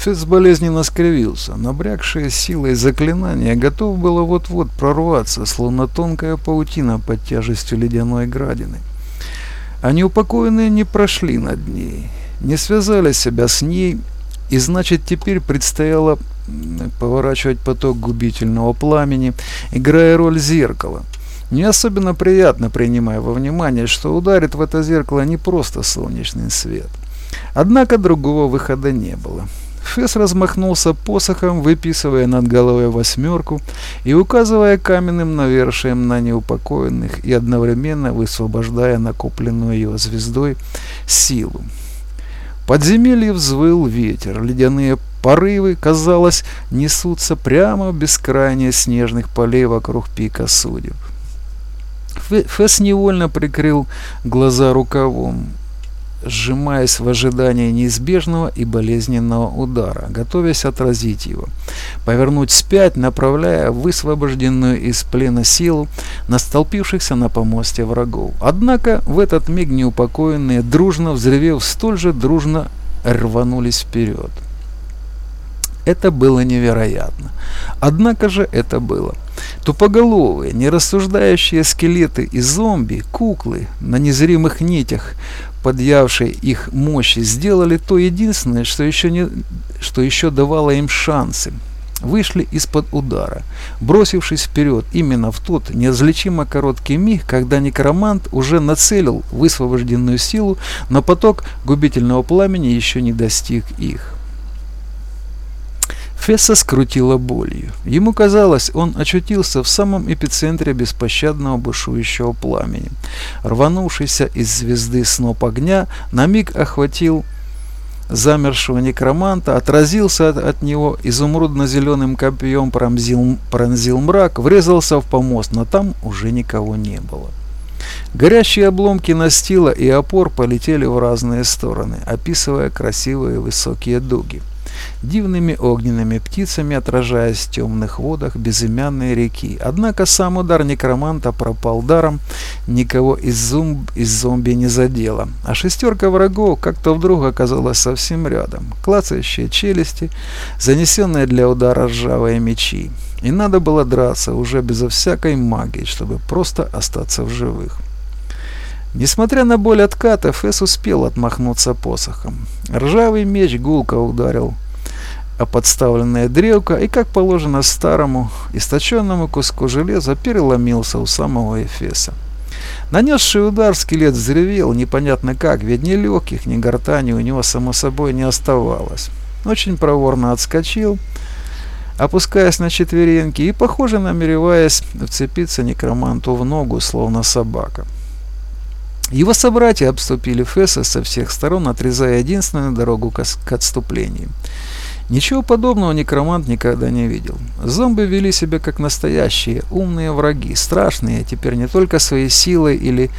Фесс болезненно скривился. Набрякшее силой заклинание готов было вот-вот прорваться, словно тонкая паутина под тяжестью ледяной градины. А неупокоенные не прошли над ней, не связали себя с ней, и значит теперь предстояло поворачивать поток губительного пламени, играя роль зеркала. Не особенно приятно, принимая во внимание, что ударит в это зеркало не просто солнечный свет. Однако другого выхода не было. Фесс размахнулся посохом, выписывая над головой восьмерку и указывая каменным навершием на неупокоенных и одновременно высвобождая накопленную его звездой силу. Подземелье взвыл ветер, ледяные порывы, казалось, несутся прямо в бескрайние снежных полей вокруг пика судеб. Фесс невольно прикрыл глаза рукавом сжимаясь в ожидании неизбежного и болезненного удара, готовясь отразить его, повернуть вспять, направляя высвобожденную из плена силу на столпившихся на помосте врагов. Однако в этот миг неупокоенные, дружно взревев, столь же дружно рванулись вперед. Это было невероятно. Однако же это было. Тупоголовые, нерассуждающие скелеты и зомби, куклы на незримых нитях, подъявшие их мощи, сделали то единственное, что еще, не, что еще давало им шансы. Вышли из-под удара, бросившись вперед именно в тот неразличимо короткий миг, когда некромант уже нацелил высвобожденную силу, но поток губительного пламени еще не достиг их. Фесса скрутила болью. Ему казалось, он очутился в самом эпицентре беспощадного бушующего пламени. Рванувшийся из звезды сноп огня на миг охватил замершего некроманта, отразился от, от него изумрудно-зеленым копьем, пронзил, пронзил мрак, врезался в помост, но там уже никого не было. Горящие обломки настила и опор полетели в разные стороны, описывая красивые высокие дуги дивными огненными птицами отражаясь в темных водах безымянной реки. Однако сам удар некроманта пропал даром, никого из, зомб, из зомби не задело. А шестерка врагов как-то вдруг оказалась совсем рядом. Клацающие челюсти, занесенные для удара ржавые мечи. И надо было драться уже безо всякой магии, чтобы просто остаться в живых. Несмотря на боль отката, Фэс успел отмахнуться посохом. Ржавый меч гулко ударил а подставленная дрелка и, как положено старому, источенному куску железа, переломился у самого Эфеса. Нанесший удар скелет взревел, непонятно как, ведь ни легких, ни гортани у него, само собой, не оставалось. Очень проворно отскочил, опускаясь на четвереньки и, похоже, намереваясь вцепиться некроманту в ногу, словно собака. Его собратья обступили Фесса со всех сторон, отрезая единственную дорогу к отступлению. Ничего подобного некромант никогда не видел. Зомби вели себя как настоящие, умные враги, страшные теперь не только своей силой или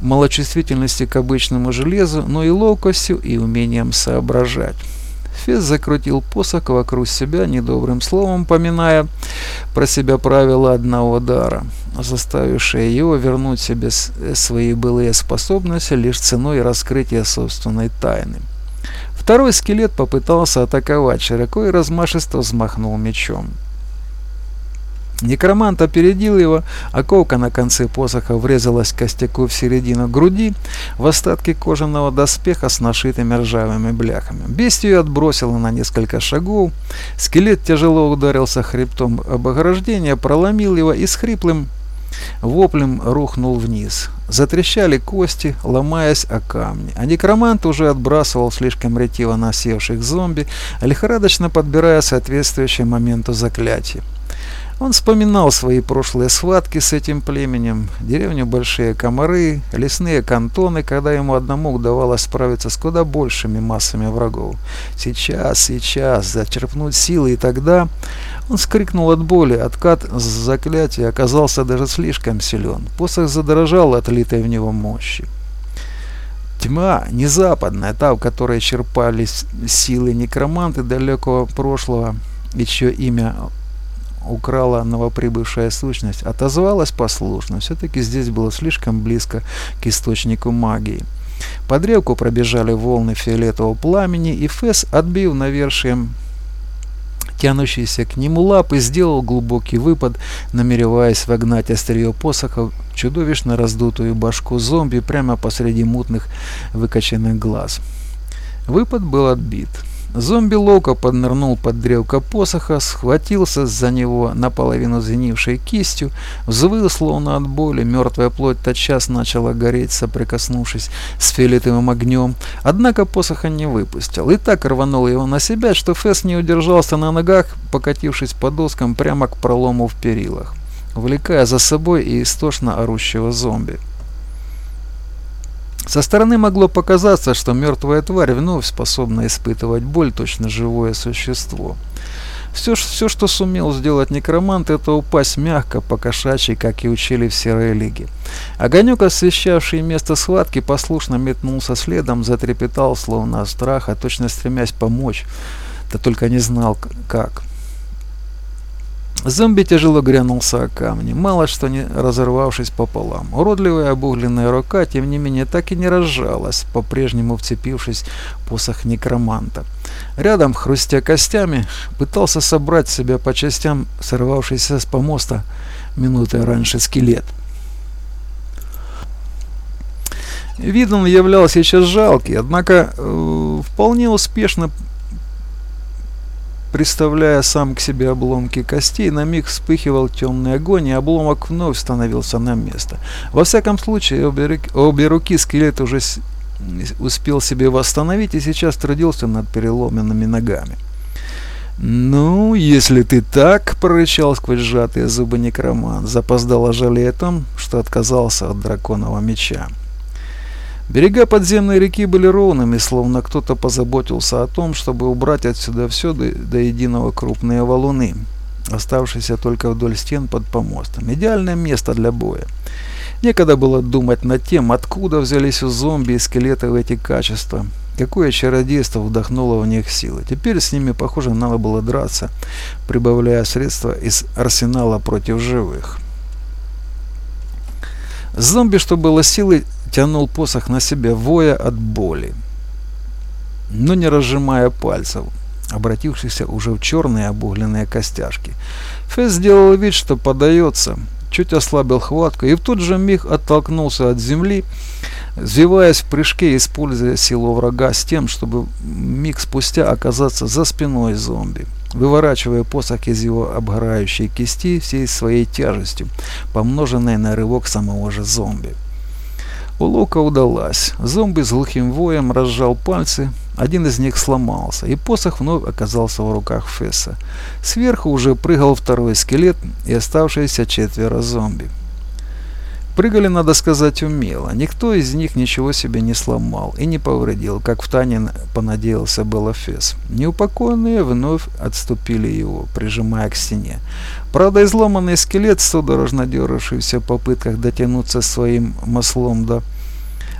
малочувствительностью к обычному железу, но и ловкостью и умением соображать. Фес закрутил посох вокруг себя недобрым словом, поминая про себя правила одного удара, заставившее его вернуть себе свои былые способности лишь ценой раскрытия собственной тайны. Второй скелет попытался атаковать, широко и размашисто взмахнул мечом. Некромант опередил его, а ковка на конце посоха врезалась костяку в середину груди в остатки кожаного доспеха с нашитыми ржавыми бляхами. Бестию отбросило на несколько шагов, скелет тяжело ударился хребтом об ограждение, проломил его и с хриплым Воплем рухнул вниз. Затрещали кости, ломаясь о камни. А некромант уже отбрасывал слишком ретиво насевших зомби, лихорадочно подбирая соответствующее моменту заклятие. Он вспоминал свои прошлые схватки с этим племенем, деревню Большие Комары, лесные кантоны, когда ему одному удавалось справиться с куда большими массами врагов. Сейчас, сейчас, зачерпнуть силы, и тогда... Он скрикнул от боли, откат с заклятия оказался даже слишком силен. Посох задрожал отлитой в него мощи. Тьма, не западная, та, в которой черпались силы некроманты далекого прошлого, чье имя украла новоприбывшая сущность, отозвалась послушно. Все-таки здесь было слишком близко к источнику магии. По древку пробежали волны фиолетового пламени, и Фесс, отбив навершием тянущийся к нему лапы, сделал глубокий выпад, намереваясь вогнать острие посоха в чудовищно раздутую башку зомби прямо посреди мутных выкоченных глаз. Выпад был отбит. Зомби ловко поднырнул под древко посоха, схватился за него наполовину сгнившей кистью, взвыл словно от боли, мертвая плоть тотчас начала гореть, соприкоснувшись с фиолетовым огнем, однако посоха не выпустил, и так рванул его на себя, что Фесс не удержался на ногах, покатившись по доскам прямо к пролому в перилах, увлекая за собой и истошно орущего зомби. Со стороны могло показаться, что мертвая тварь вновь способна испытывать боль, точно живое существо. Все, все, что сумел сделать некромант, это упасть мягко, по кошачьи, как и учили в Серой Лиге. Огонек, освещавший место схватки, послушно метнулся следом, затрепетал, словно от страха, точно стремясь помочь, да только не знал, как. Зомби тяжело грянулся о камни, мало что не разорвавшись пополам. Уродливая обугленная рука, тем не менее, так и не разжалась, по-прежнему вцепившись в посох некроманта. Рядом, хрустя костями, пытался собрать себя по частям сорвавшийся с помоста минуты раньше скелет. Вид он являлся сейчас жалкий, однако э, вполне успешно Представляя сам к себе обломки костей, на миг вспыхивал темный огонь, и обломок вновь становился на место. Во всяком случае, обе, обе руки скелет уже успел себе восстановить и сейчас трудился над переломанными ногами. «Ну, если ты так», — прорычал сквозь сжатые зубы некроман, запоздало жалея о том, что отказался от драконового меча. Берега подземной реки были ровными, словно кто-то позаботился о том, чтобы убрать отсюда все до, до единого крупные валуны, оставшиеся только вдоль стен под помостом. Идеальное место для боя. Некогда было думать над тем, откуда взялись у зомби и скелетов эти качества, какое чародейство вдохнуло в них силы. Теперь с ними, похоже, надо было драться, прибавляя средства из арсенала против живых. Зомби, что было силой, тянул посох на себя, воя от боли, но не разжимая пальцев, обратившихся уже в черные обугленные костяшки. Фесс сделал вид, что подается, чуть ослабил хватку и в тот же миг оттолкнулся от земли, взвиваясь в прыжке, используя силу врага с тем, чтобы миг спустя оказаться за спиной зомби выворачивая посох из его обгорающей кисти всей своей тяжестью, помноженной на рывок самого же зомби. Уловка удалась. Зомби с глухим воем разжал пальцы, один из них сломался, и посох вновь оказался в руках Фесса. Сверху уже прыгал второй скелет и оставшиеся четверо зомби. Прыгали, надо сказать, умело. Никто из них ничего себе не сломал и не повредил, как в Тане понадеялся было Фесс. Неупокоенные вновь отступили его, прижимая к стене. Правда, изломанный скелет, судорожно дернувшийся в попытках дотянуться своим маслом до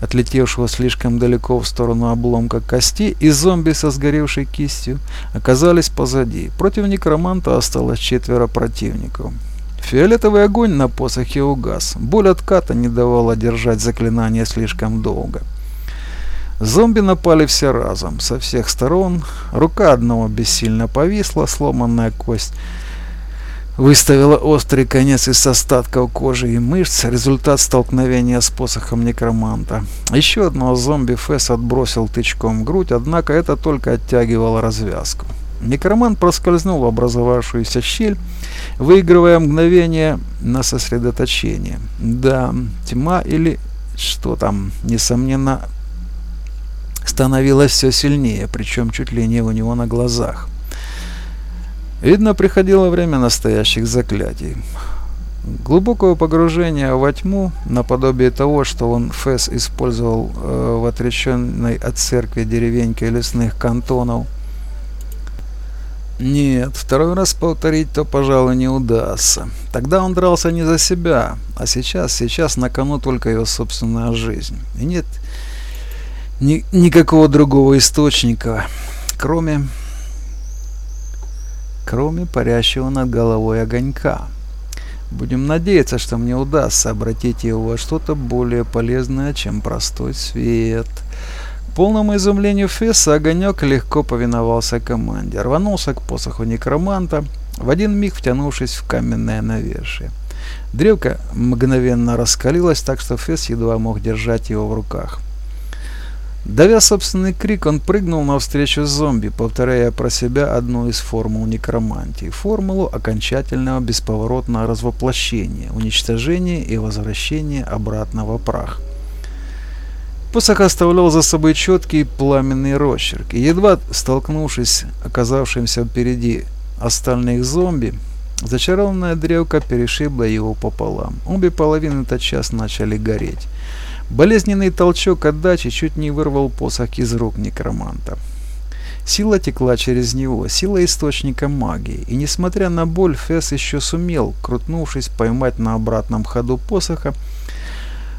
отлетевшего слишком далеко в сторону обломка кости, и зомби со сгоревшей кистью оказались позади. Против некроманта осталось четверо противников. Фиолетовый огонь на посохе угас. Боль отката не давала держать заклинание слишком долго. Зомби напали все разом, со всех сторон. Рука одного бессильно повисла, сломанная кость выставила острый конец из остатков кожи и мышц, результат столкновения с посохом некроманта. Еще одного зомби Фесс отбросил тычком в грудь, однако это только оттягивало развязку. Некромант проскользнул в образовавшуюся щель, выигрывая мгновение на сосредоточение. Да, тьма или что там, несомненно, становилась все сильнее, причем чуть ли не у него на глазах. Видно, приходило время настоящих заклятий. Глубокого погружения во тьму, наподобие того, что он Фэс использовал э, в отреченной от церкви деревеньке лесных кантонов. Нет, второй раз повторить то, пожалуй, не удастся. Тогда он дрался не за себя, а сейчас, сейчас на кону только его собственная жизнь. И нет ни, никакого другого источника, кроме кроме парящего над головой огонька. Будем надеяться, что мне удастся обратить его во что-то более полезное, чем простой свет. Полному изумлению Фесса огонек легко повиновался команде, рванулся к посоху некроманта, в один миг втянувшись в каменное навершие. Древко мгновенно раскалилось, так что Фесс едва мог держать его в руках. Давя собственный крик, он прыгнул навстречу зомби, повторяя про себя одну из формул некромантии. Формулу окончательного бесповоротного развоплощения, уничтожения и возвращения обратно в прах. Посох оставлял за собой четкий пламенный росчерк, и едва столкнувшись оказавшимся впереди остальных зомби, зачарованная древка перешибла его пополам. Обе половины тотчас начали гореть. Болезненный толчок отдачи чуть не вырвал посох из рук некроманта. Сила текла через него, сила источника магии, и несмотря на боль, Фесс еще сумел, крутнувшись, поймать на обратном ходу посоха,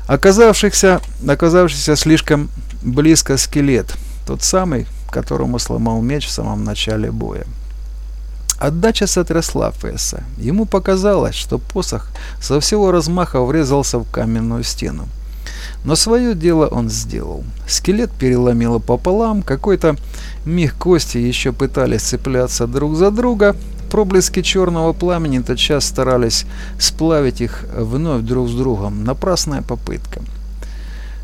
оказавшихся, оказавшийся слишком близко скелет, тот самый, которому сломал меч в самом начале боя. Отдача сотрясла Фесса. Ему показалось, что посох со всего размаха врезался в каменную стену. Но свое дело он сделал. Скелет переломило пополам, какой-то миг кости еще пытались цепляться друг за друга. Проблески черного пламени тотчас старались сплавить их вновь друг с другом. Напрасная попытка.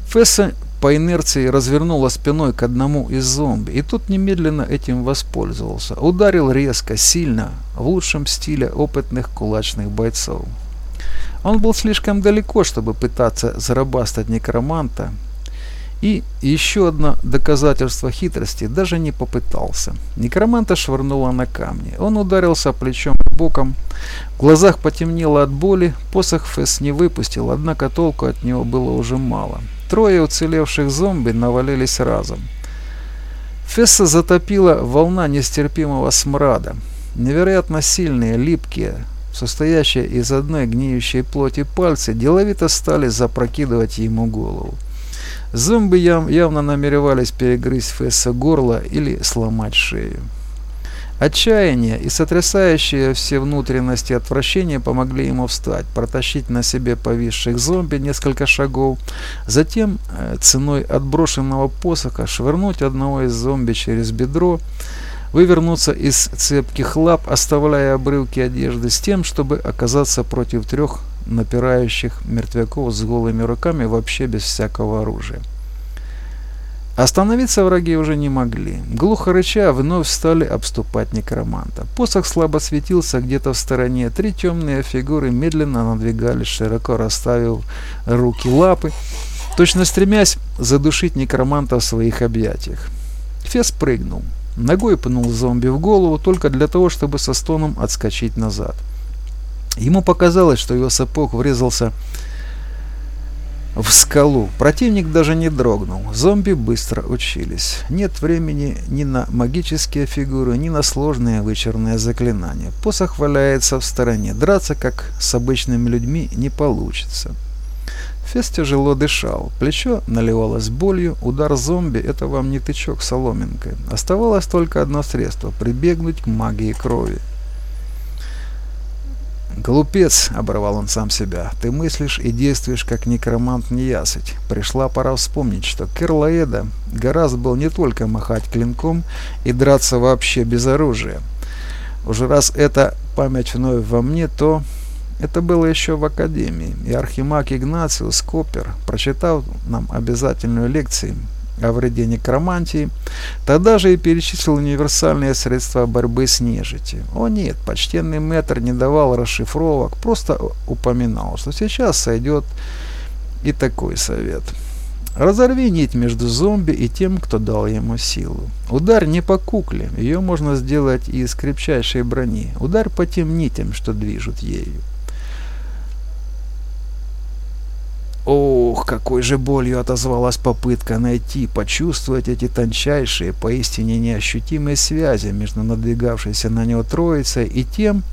Фесса по инерции развернула спиной к одному из зомби, и тот немедленно этим воспользовался. Ударил резко, сильно, в лучшем стиле опытных кулачных бойцов. Он был слишком далеко, чтобы пытаться зарабастать некроманта. И еще одно доказательство хитрости даже не попытался. Некроманта швырнуло на камни. Он ударился плечом и боком. В глазах потемнело от боли. Посох Фесс не выпустил, однако толку от него было уже мало. Трое уцелевших зомби навалились разом. Фесса затопила волна нестерпимого смрада. Невероятно сильные, липкие, состоящие из одной гниющей плоти пальцы, деловито стали запрокидывать ему голову. Зомби яв явно намеревались перегрызть Фесса горло или сломать шею. Отчаяние и сотрясающие все внутренности отвращения помогли ему встать, протащить на себе повисших зомби несколько шагов, затем э, ценой отброшенного посоха швырнуть одного из зомби через бедро, вывернуться из цепких лап, оставляя обрывки одежды с тем, чтобы оказаться против трех напирающих мертвяков с голыми руками вообще без всякого оружия. Остановиться враги уже не могли. Глухо рыча вновь стали обступать некроманта. Посох слабо светился где-то в стороне. Три темные фигуры медленно надвигались, широко расставив руки лапы, точно стремясь задушить некроманта в своих объятиях. Фес прыгнул. Ногой пнул зомби в голову только для того, чтобы со стоном отскочить назад. Ему показалось, что его сапог врезался в скалу. Противник даже не дрогнул. Зомби быстро учились. Нет времени ни на магические фигуры, ни на сложные вычерные заклинания. Посох валяется в стороне. Драться, как с обычными людьми, не получится. Фес тяжело дышал, плечо наливалось болью, удар зомби – это вам не тычок соломинкой. Оставалось только одно средство – прибегнуть к магии крови. «Глупец!» – оборвал он сам себя. «Ты мыслишь и действуешь, как некромант неясыть. Пришла пора вспомнить, что Керлаэда гораздо был не только махать клинком и драться вообще без оружия. Уже раз эта память вновь во мне, то это было еще в академии, и архимаг Игнациус Копер, прочитав нам обязательную лекцию о вреде некромантии, тогда же и перечислил универсальные средства борьбы с нежитью. О нет, почтенный мэтр не давал расшифровок, просто упоминал, что сейчас сойдет и такой совет. Разорви нить между зомби и тем, кто дал ему силу. Удар не по кукле, ее можно сделать из крепчайшей брони. Удар по тем нитям, что движут ею. Ох, какой же болью отозвалась попытка найти, почувствовать эти тончайшие, поистине неощутимые связи между надвигавшейся на него троицей и тем,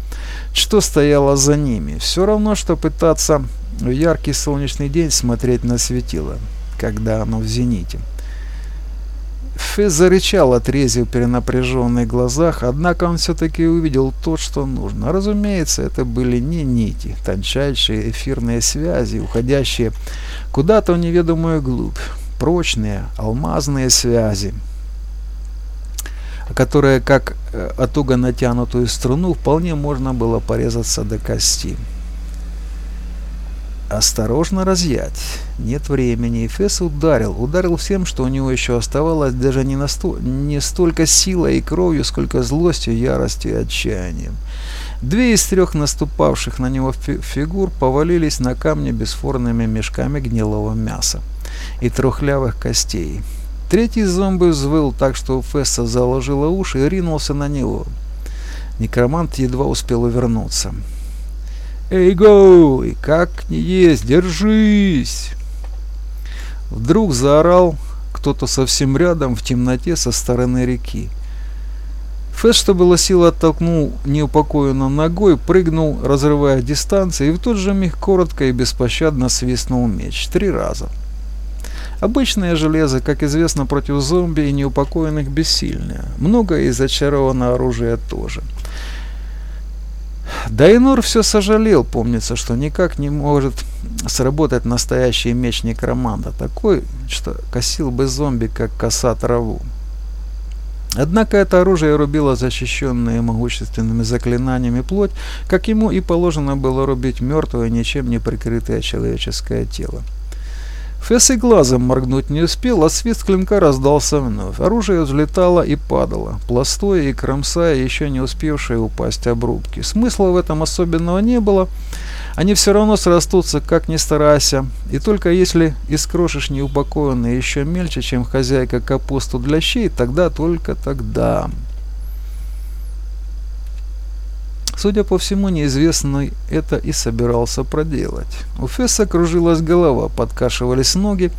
что стояло за ними. Все равно, что пытаться в яркий солнечный день смотреть на светило, когда оно в зените. Фесс зарычал, отрезив перенапряженные глазах, однако он все-таки увидел то, что нужно. Разумеется, это были не нити, тончайшие эфирные связи, уходящие куда-то в неведомую глубь, прочные алмазные связи, которые, как э, от туго натянутую струну, вполне можно было порезаться до кости. Осторожно разъять. Нет времени. Фесс ударил. Ударил всем, что у него еще оставалось, даже не, насто... не столько силой и кровью, сколько злостью, яростью и отчаянием. Две из трех наступавших на него фи фигур повалились на камни бесформенными мешками гнилого мяса и трухлявых костей. Третий зомби взвыл так, что у Фесса заложило уши и ринулся на него. Некромант едва успел увернуться. «Эй, гоу! Как не есть! Держись!» Вдруг заорал кто-то совсем рядом в темноте со стороны реки. Фэс, что было силы, оттолкнул неупокоенную ногой, прыгнул, разрывая дистанцию, и в тот же миг коротко и беспощадно свистнул меч. Три раза. Обычное железо, как известно, против зомби и неупокоенных бессильное. Многое из очарованного оружия тоже. Дайнур все сожалел, помнится, что никак не может сработать настоящий меч некроманта, такой, что косил бы зомби, как коса траву. Однако это оружие рубило защищенные могущественными заклинаниями плоть, как ему и положено было рубить мертвое, ничем не прикрытое человеческое тело. Фесс и глазом моргнуть не успел, а свист клинка раздался вновь. Оружие взлетало и падало, пластое и кромсая еще не успевшие упасть обрубки. Смысла в этом особенного не было. Они все равно срастутся, как ни старайся. И только если искрошишь неупокоенные еще мельче, чем хозяйка капусту для щей, тогда только тогда. Судя по всему, неизвестный это и собирался проделать. У Фесса кружилась голова, подкашивались ноги.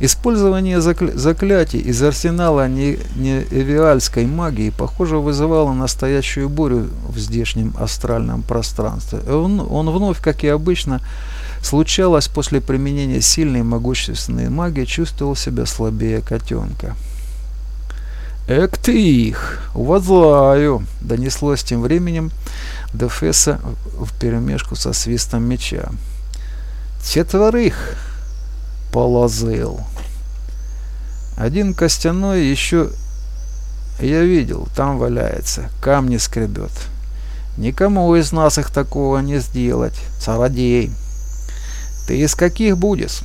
Использование закля заклятий из арсенала не магии, похоже, вызывало настоящую бурю в здешнем астральном пространстве. Он, он вновь, как и обычно, случалось после применения сильной могущественной магии, чувствовал себя слабее котенка. «Эк ты их! Уважаю!» — донеслось тем временем до Фесса вперемешку со свистом меча. «Четверых!» — положил. Один костяной еще я видел, там валяется, камни скребет. Никому из нас их такого не сделать, сородей. Ты из каких будешь?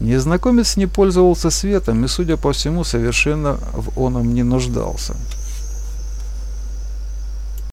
Незнакомец не пользовался светом и, судя по всему, совершенно в оном не нуждался.